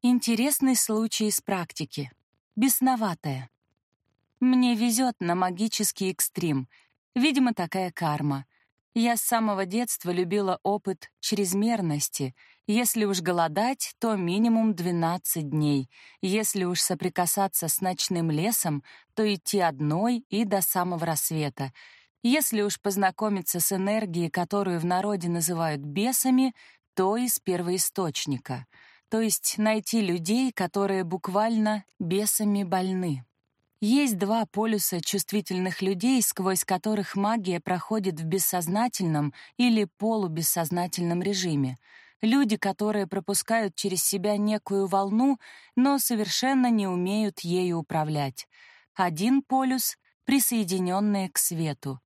Интересный случай из практики. Бесноватая. Мне везет на магический экстрим. Видимо, такая карма. Я с самого детства любила опыт чрезмерности. Если уж голодать, то минимум 12 дней. Если уж соприкасаться с ночным лесом, то идти одной и до самого рассвета. Если уж познакомиться с энергией, которую в народе называют бесами, то из первоисточника — то есть найти людей, которые буквально бесами больны. Есть два полюса чувствительных людей, сквозь которых магия проходит в бессознательном или полубессознательном режиме. Люди, которые пропускают через себя некую волну, но совершенно не умеют ею управлять. Один полюс — присоединенные к свету.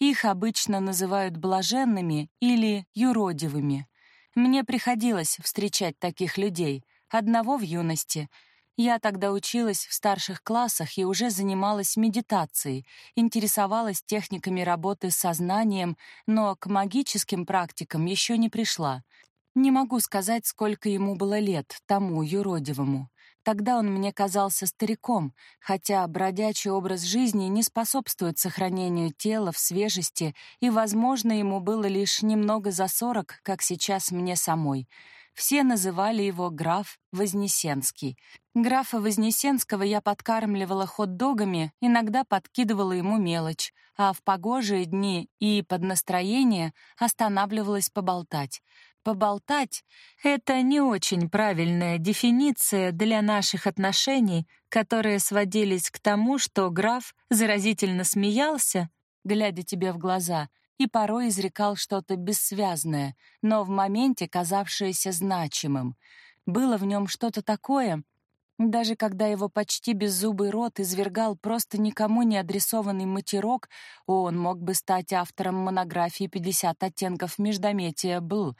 Их обычно называют блаженными или юродивыми. Мне приходилось встречать таких людей, одного в юности. Я тогда училась в старших классах и уже занималась медитацией, интересовалась техниками работы с сознанием, но к магическим практикам еще не пришла. Не могу сказать, сколько ему было лет, тому юродивому. Тогда он мне казался стариком, хотя бродячий образ жизни не способствует сохранению тела в свежести, и, возможно, ему было лишь немного за сорок, как сейчас мне самой. Все называли его граф Вознесенский. Графа Вознесенского я подкармливала хот-догами, иногда подкидывала ему мелочь, а в погожие дни и под настроение останавливалась поболтать. Поболтать — это не очень правильная дефиниция для наших отношений, которые сводились к тому, что граф заразительно смеялся, глядя тебе в глаза, и порой изрекал что-то бессвязное, но в моменте казавшееся значимым. Было в нем что-то такое, даже когда его почти беззубый рот извергал просто никому не адресованный матерок, он мог бы стать автором монографии «50 оттенков междометия был».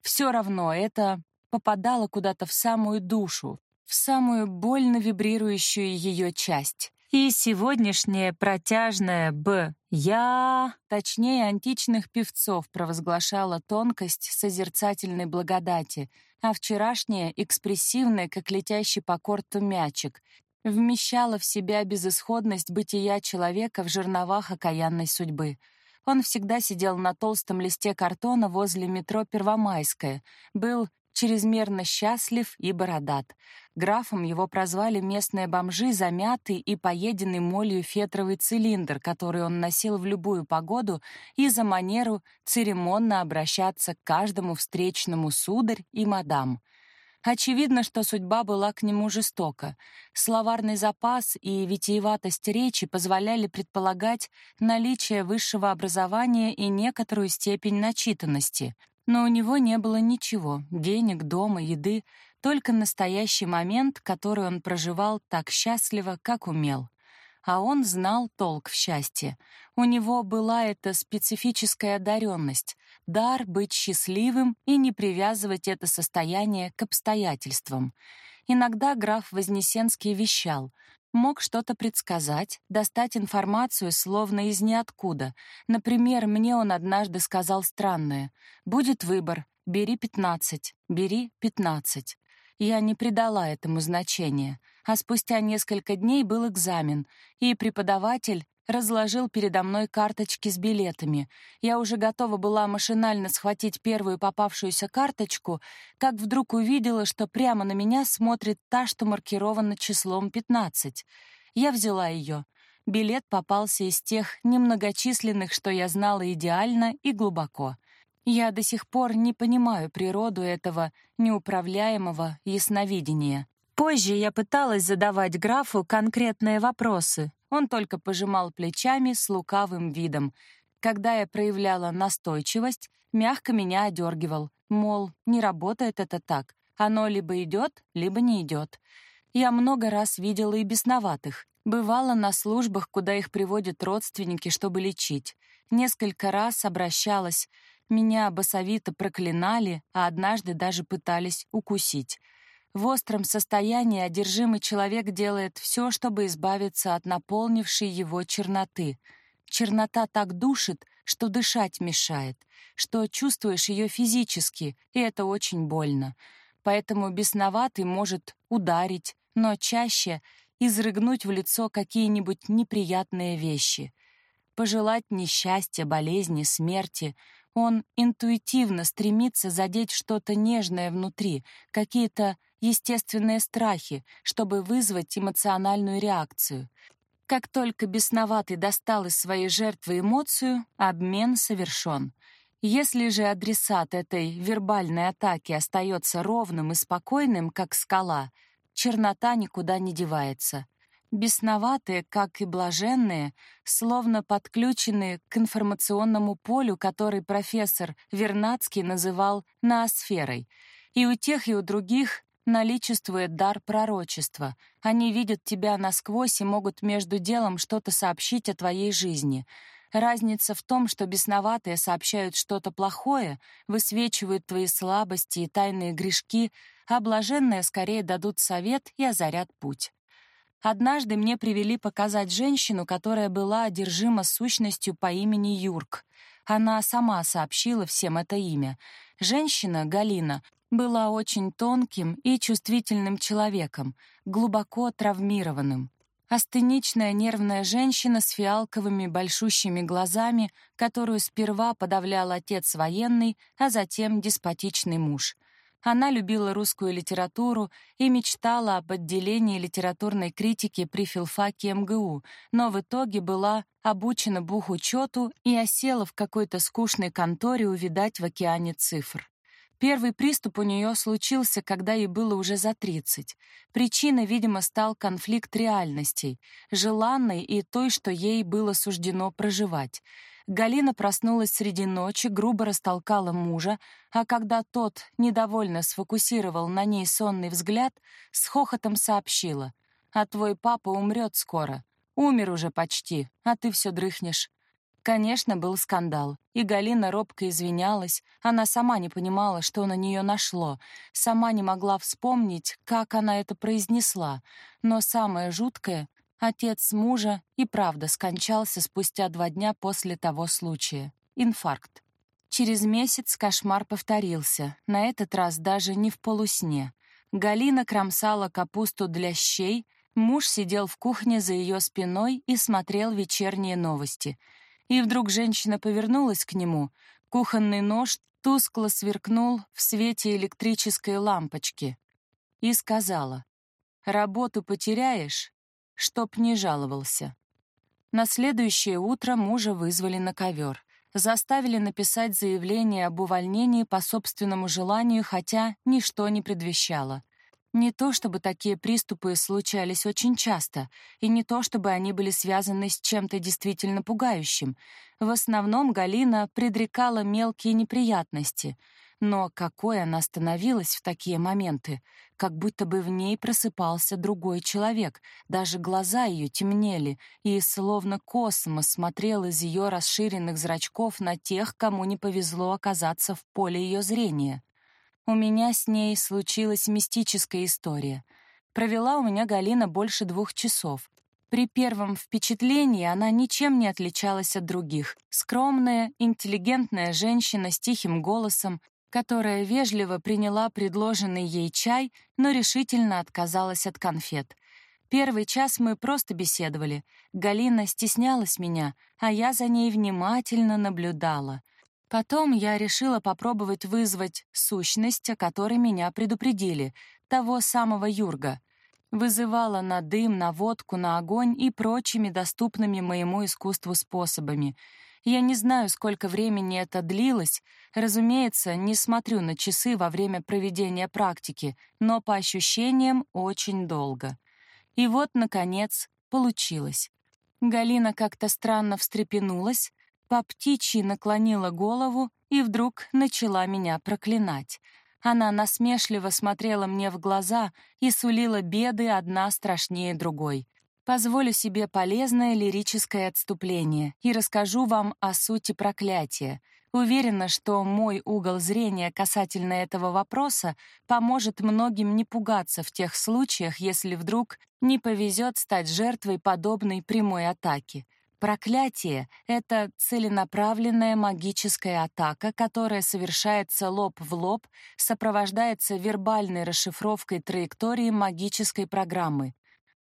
Все равно это попадало куда-то в самую душу, в самую больно вибрирующую ее часть. И сегодняшнее протяжное «б» «я», точнее античных певцов, провозглашала тонкость созерцательной благодати, а вчерашнее — экспрессивное, как летящий по корту мячик, вмещало в себя безысходность бытия человека в жерновах окаянной судьбы. Он всегда сидел на толстом листе картона возле метро Первомайская, был чрезмерно счастлив и бородат. Графом его прозвали местные бомжи замятый и поеденный молью фетровый цилиндр, который он носил в любую погоду и за манеру церемонно обращаться к каждому встречному сударь и мадам. Очевидно, что судьба была к нему жестока. Словарный запас и витиеватость речи позволяли предполагать наличие высшего образования и некоторую степень начитанности — но у него не было ничего — денег, дома, еды, только настоящий момент, который он проживал так счастливо, как умел. А он знал толк в счастье. У него была эта специфическая одаренность, дар быть счастливым и не привязывать это состояние к обстоятельствам. Иногда граф Вознесенский вещал мог что-то предсказать, достать информацию словно из ниоткуда. Например, мне он однажды сказал странное. «Будет выбор. Бери 15. Бери 15». Я не придала этому значения, а спустя несколько дней был экзамен, и преподаватель разложил передо мной карточки с билетами. Я уже готова была машинально схватить первую попавшуюся карточку, как вдруг увидела, что прямо на меня смотрит та, что маркирована числом 15. Я взяла ее. Билет попался из тех немногочисленных, что я знала идеально и глубоко. Я до сих пор не понимаю природу этого неуправляемого ясновидения. Позже я пыталась задавать графу конкретные вопросы, он только пожимал плечами с лукавым видом. Когда я проявляла настойчивость, мягко меня одергивал, мол, не работает это так. Оно либо идет, либо не идет. Я много раз видела и бесноватых. Бывала на службах, куда их приводят родственники, чтобы лечить. Несколько раз обращалась. Меня басовито проклинали, а однажды даже пытались укусить. В остром состоянии одержимый человек делает все, чтобы избавиться от наполнившей его черноты. Чернота так душит, что дышать мешает, что чувствуешь ее физически, и это очень больно. поэтому бесноватый может ударить, но чаще изрыгнуть в лицо какие-нибудь неприятные вещи. Пожелать несчастья, болезни, смерти. Он интуитивно стремится задеть что-то нежное внутри, какие-то естественные страхи, чтобы вызвать эмоциональную реакцию. Как только бесноватый достал из своей жертвы эмоцию, обмен совершен. Если же адресат этой вербальной атаки остается ровным и спокойным, как скала, чернота никуда не девается. Бесноватые, как и блаженные, словно подключены к информационному полю, который профессор Вернадский называл ноосферой. И у тех, и у других наличествует дар пророчества. Они видят тебя насквозь и могут между делом что-то сообщить о твоей жизни. Разница в том, что бесноватые сообщают что-то плохое, высвечивают твои слабости и тайные грешки, а блаженные скорее дадут совет и озарят путь. Однажды мне привели показать женщину, которая была одержима сущностью по имени Юрк. Она сама сообщила всем это имя. Женщина, Галина, была очень тонким и чувствительным человеком, глубоко травмированным. Астеничная нервная женщина с фиалковыми большущими глазами, которую сперва подавлял отец военный, а затем деспотичный муж. Она любила русскую литературу и мечтала об отделении литературной критики при филфаке МГУ, но в итоге была обучена бухучету и осела в какой-то скучной конторе увидать в океане цифр. Первый приступ у нее случился, когда ей было уже за 30. Причиной, видимо, стал конфликт реальностей, желанной и той, что ей было суждено проживать. Галина проснулась среди ночи, грубо растолкала мужа, а когда тот недовольно сфокусировал на ней сонный взгляд, с хохотом сообщила: "А твой папа умрет скоро. Умер уже почти, а ты все дрыхнешь". Конечно, был скандал, и Галина робко извинялась, она сама не понимала, что на нее нашло, сама не могла вспомнить, как она это произнесла, но самое жуткое — отец мужа и правда скончался спустя два дня после того случая. Инфаркт. Через месяц кошмар повторился, на этот раз даже не в полусне. Галина кромсала капусту для щей, муж сидел в кухне за ее спиной и смотрел вечерние новости — и вдруг женщина повернулась к нему. Кухонный нож тускло сверкнул в свете электрической лампочки и сказала, «Работу потеряешь, чтоб не жаловался». На следующее утро мужа вызвали на ковер. Заставили написать заявление об увольнении по собственному желанию, хотя ничто не предвещало. Не то чтобы такие приступы случались очень часто, и не то чтобы они были связаны с чем-то действительно пугающим. В основном Галина предрекала мелкие неприятности. Но какой она становилась в такие моменты, как будто бы в ней просыпался другой человек, даже глаза ее темнели, и словно космос смотрел из ее расширенных зрачков на тех, кому не повезло оказаться в поле ее зрения. У меня с ней случилась мистическая история. Провела у меня Галина больше двух часов. При первом впечатлении она ничем не отличалась от других. Скромная, интеллигентная женщина с тихим голосом, которая вежливо приняла предложенный ей чай, но решительно отказалась от конфет. Первый час мы просто беседовали. Галина стеснялась меня, а я за ней внимательно наблюдала. Потом я решила попробовать вызвать сущность, о которой меня предупредили, того самого Юрга. Вызывала на дым, на водку, на огонь и прочими доступными моему искусству способами. Я не знаю, сколько времени это длилось. Разумеется, не смотрю на часы во время проведения практики, но по ощущениям очень долго. И вот, наконец, получилось. Галина как-то странно встрепенулась, по птичьи наклонила голову и вдруг начала меня проклинать. Она насмешливо смотрела мне в глаза и сулила беды одна страшнее другой. Позволю себе полезное лирическое отступление и расскажу вам о сути проклятия. Уверена, что мой угол зрения касательно этого вопроса поможет многим не пугаться в тех случаях, если вдруг не повезет стать жертвой подобной прямой атаки. Проклятие — это целенаправленная магическая атака, которая совершается лоб в лоб, сопровождается вербальной расшифровкой траектории магической программы.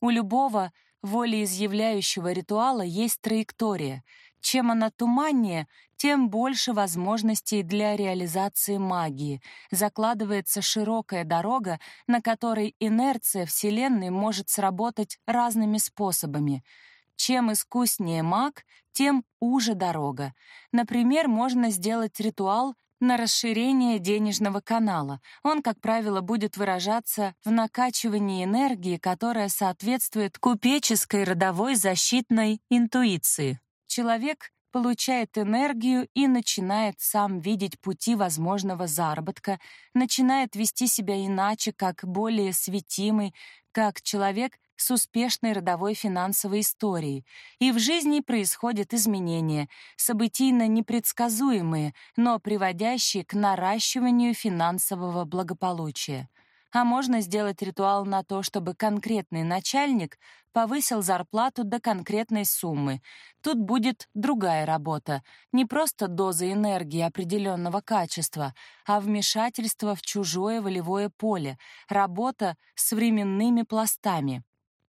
У любого волеизъявляющего ритуала есть траектория. Чем она туманнее, тем больше возможностей для реализации магии. Закладывается широкая дорога, на которой инерция Вселенной может сработать разными способами — чем искуснее маг, тем уже дорога. Например, можно сделать ритуал на расширение денежного канала. Он, как правило, будет выражаться в накачивании энергии, которая соответствует купеческой родовой защитной интуиции. Человек получает энергию и начинает сам видеть пути возможного заработка, начинает вести себя иначе, как более светимый, как человек, с успешной родовой финансовой историей, и в жизни происходят изменения, событийно непредсказуемые, но приводящие к наращиванию финансового благополучия. А можно сделать ритуал на то, чтобы конкретный начальник повысил зарплату до конкретной суммы. Тут будет другая работа. Не просто доза энергии определенного качества, а вмешательство в чужое волевое поле, работа с временными пластами.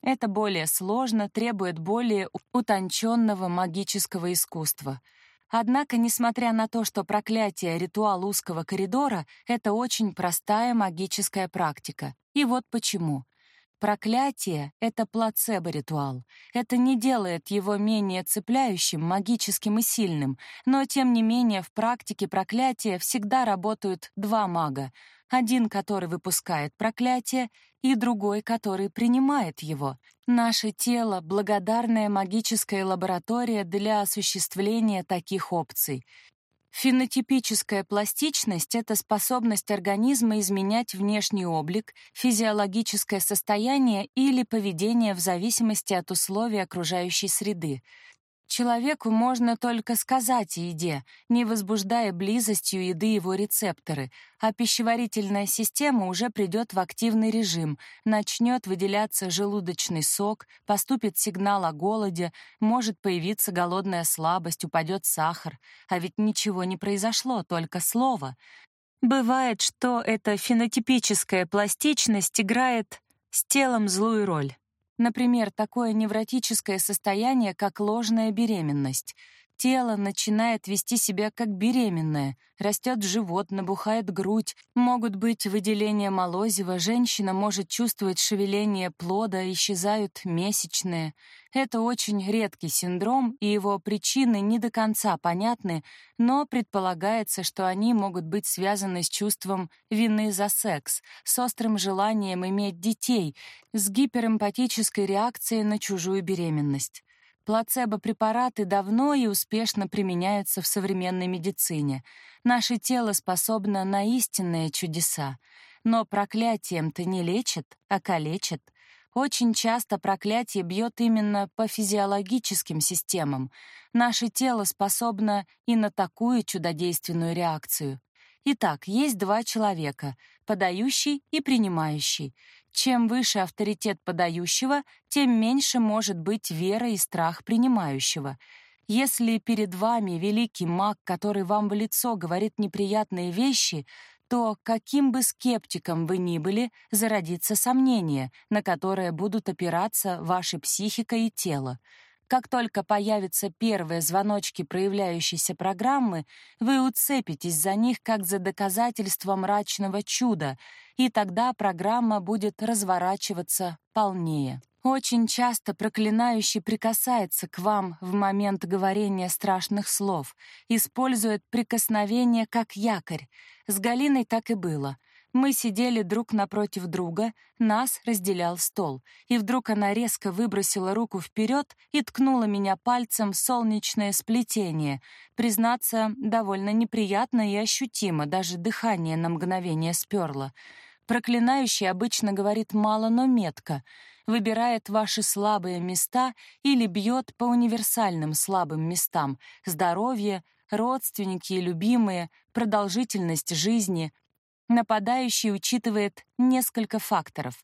Это более сложно, требует более утонченного магического искусства. Однако, несмотря на то, что проклятие — ритуал узкого коридора, это очень простая магическая практика. И вот почему. Проклятие — это плацебо-ритуал. Это не делает его менее цепляющим, магическим и сильным, но, тем не менее, в практике проклятия всегда работают два мага — один, который выпускает проклятие, и другой, который принимает его. Наше тело — благодарная магическая лаборатория для осуществления таких опций. Фенотипическая пластичность — это способность организма изменять внешний облик, физиологическое состояние или поведение в зависимости от условий окружающей среды. Человеку можно только сказать о еде, не возбуждая близостью еды его рецепторы, а пищеварительная система уже придет в активный режим, начнет выделяться желудочный сок, поступит сигнал о голоде, может появиться голодная слабость, упадет сахар. А ведь ничего не произошло, только слово. Бывает, что эта фенотипическая пластичность играет с телом злую роль. Например, такое невротическое состояние, как ложная беременность. Тело начинает вести себя как беременное, растет живот, набухает грудь, могут быть выделения молозива, женщина может чувствовать шевеление плода, исчезают месячные. Это очень редкий синдром, и его причины не до конца понятны, но предполагается, что они могут быть связаны с чувством вины за секс, с острым желанием иметь детей, с гиперэмпатической реакцией на чужую беременность. Плацебо-препараты давно и успешно применяются в современной медицине. Наше тело способно на истинные чудеса. Но проклятием-то не лечит, а калечит. Очень часто проклятие бьет именно по физиологическим системам. Наше тело способно и на такую чудодейственную реакцию. Итак, есть два человека — подающий и принимающий. Чем выше авторитет подающего, тем меньше может быть вера и страх принимающего. Если перед вами великий маг, который вам в лицо говорит неприятные вещи, то каким бы скептиком вы ни были, зародится сомнение, на которое будут опираться ваша психика и тело. Как только появятся первые звоночки проявляющейся программы, вы уцепитесь за них как за доказательство мрачного чуда, и тогда программа будет разворачиваться полнее. Очень часто проклинающий прикасается к вам в момент говорения страшных слов, использует прикосновение как якорь. С Галиной так и было — мы сидели друг напротив друга, нас разделял стол, и вдруг она резко выбросила руку вперед и ткнула меня пальцем в солнечное сплетение. Признаться, довольно неприятно и ощутимо, даже дыхание на мгновение сперло. Проклинающий обычно говорит мало, но метко, выбирает ваши слабые места или бьет по универсальным слабым местам — здоровье, родственники и любимые, продолжительность жизни, Нападающий учитывает несколько факторов.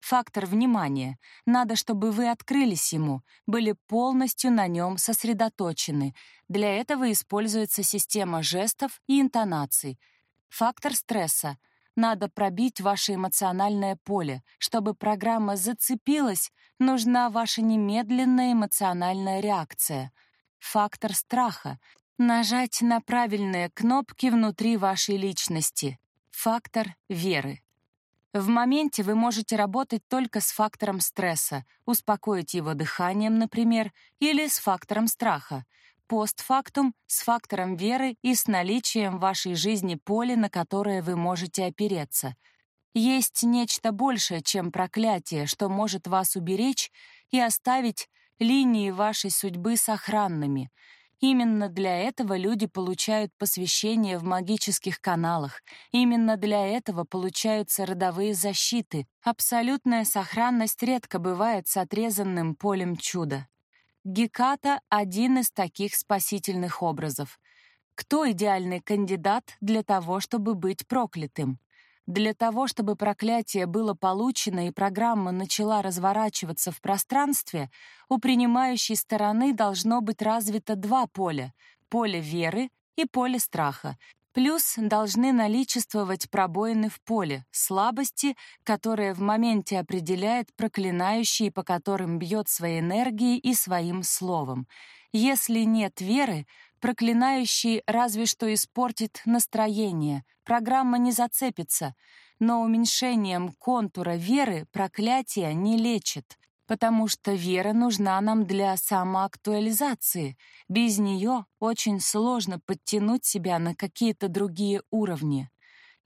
Фактор внимания. Надо, чтобы вы открылись ему, были полностью на нем сосредоточены. Для этого используется система жестов и интонаций. Фактор стресса. Надо пробить ваше эмоциональное поле. Чтобы программа зацепилась, нужна ваша немедленная эмоциональная реакция. Фактор страха. Нажать на правильные кнопки внутри вашей личности. Фактор веры. В моменте вы можете работать только с фактором стресса, успокоить его дыханием, например, или с фактором страха. Постфактум — с фактором веры и с наличием в вашей жизни поля, на которое вы можете опереться. Есть нечто большее, чем проклятие, что может вас уберечь и оставить линии вашей судьбы сохранными — Именно для этого люди получают посвящение в магических каналах. Именно для этого получаются родовые защиты. Абсолютная сохранность редко бывает с отрезанным полем чуда. Геката — один из таких спасительных образов. Кто идеальный кандидат для того, чтобы быть проклятым? Для того, чтобы проклятие было получено и программа начала разворачиваться в пространстве, у принимающей стороны должно быть развито два поля — поле веры и поле страха. Плюс должны наличествовать пробоины в поле, слабости, которые в моменте определяет проклинающий, по которым бьет своей энергией и своим словом. Если нет веры, Проклинающий разве что испортит настроение, программа не зацепится, но уменьшением контура веры проклятие не лечит, потому что вера нужна нам для самоактуализации. Без нее очень сложно подтянуть себя на какие-то другие уровни.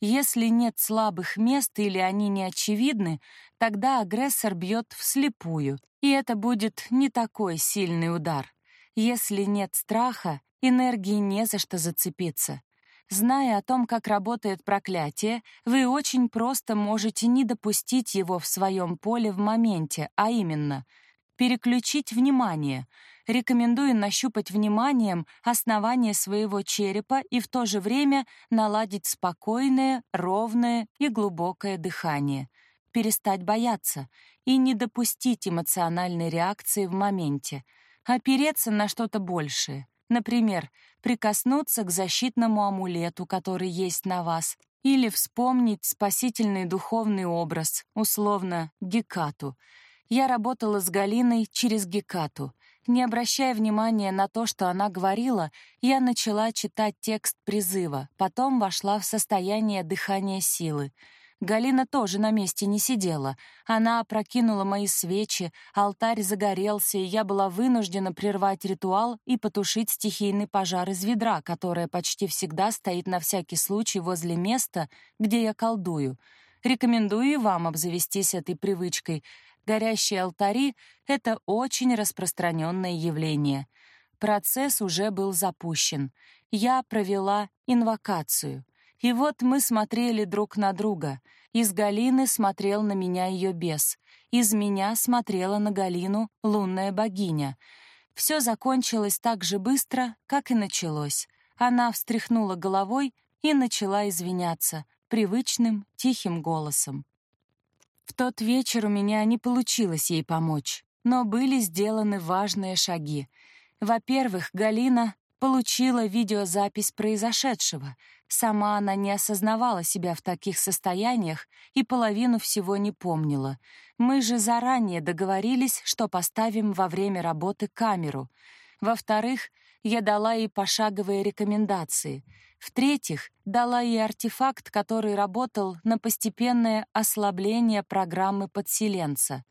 Если нет слабых мест или они не очевидны, тогда агрессор бьет вслепую, и это будет не такой сильный удар. Если нет страха, Энергии не за что зацепиться. Зная о том, как работает проклятие, вы очень просто можете не допустить его в своем поле в моменте, а именно переключить внимание. Рекомендую нащупать вниманием основание своего черепа и в то же время наладить спокойное, ровное и глубокое дыхание. Перестать бояться и не допустить эмоциональной реакции в моменте. Опереться на что-то большее. Например, прикоснуться к защитному амулету, который есть на вас, или вспомнить спасительный духовный образ, условно, Гекату. Я работала с Галиной через Гекату. Не обращая внимания на то, что она говорила, я начала читать текст призыва, потом вошла в состояние дыхания силы — Галина тоже на месте не сидела. Она опрокинула мои свечи, алтарь загорелся, и я была вынуждена прервать ритуал и потушить стихийный пожар из ведра, которое почти всегда стоит на всякий случай возле места, где я колдую. Рекомендую вам обзавестись этой привычкой. Горящие алтари — это очень распространенное явление. Процесс уже был запущен. Я провела инвокацию — и вот мы смотрели друг на друга. Из Галины смотрел на меня ее бес. Из меня смотрела на Галину лунная богиня. Все закончилось так же быстро, как и началось. Она встряхнула головой и начала извиняться привычным, тихим голосом. В тот вечер у меня не получилось ей помочь, но были сделаны важные шаги. Во-первых, Галина получила видеозапись произошедшего. Сама она не осознавала себя в таких состояниях и половину всего не помнила. Мы же заранее договорились, что поставим во время работы камеру. Во-вторых, я дала ей пошаговые рекомендации. В-третьих, дала ей артефакт, который работал на постепенное ослабление программы подселенца.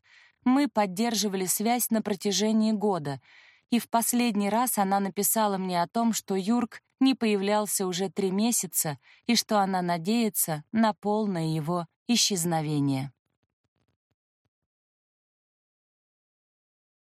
Мы поддерживали связь на протяжении года — и в последний раз она написала мне о том, что Юрк не появлялся уже три месяца и что она надеется на полное его исчезновение.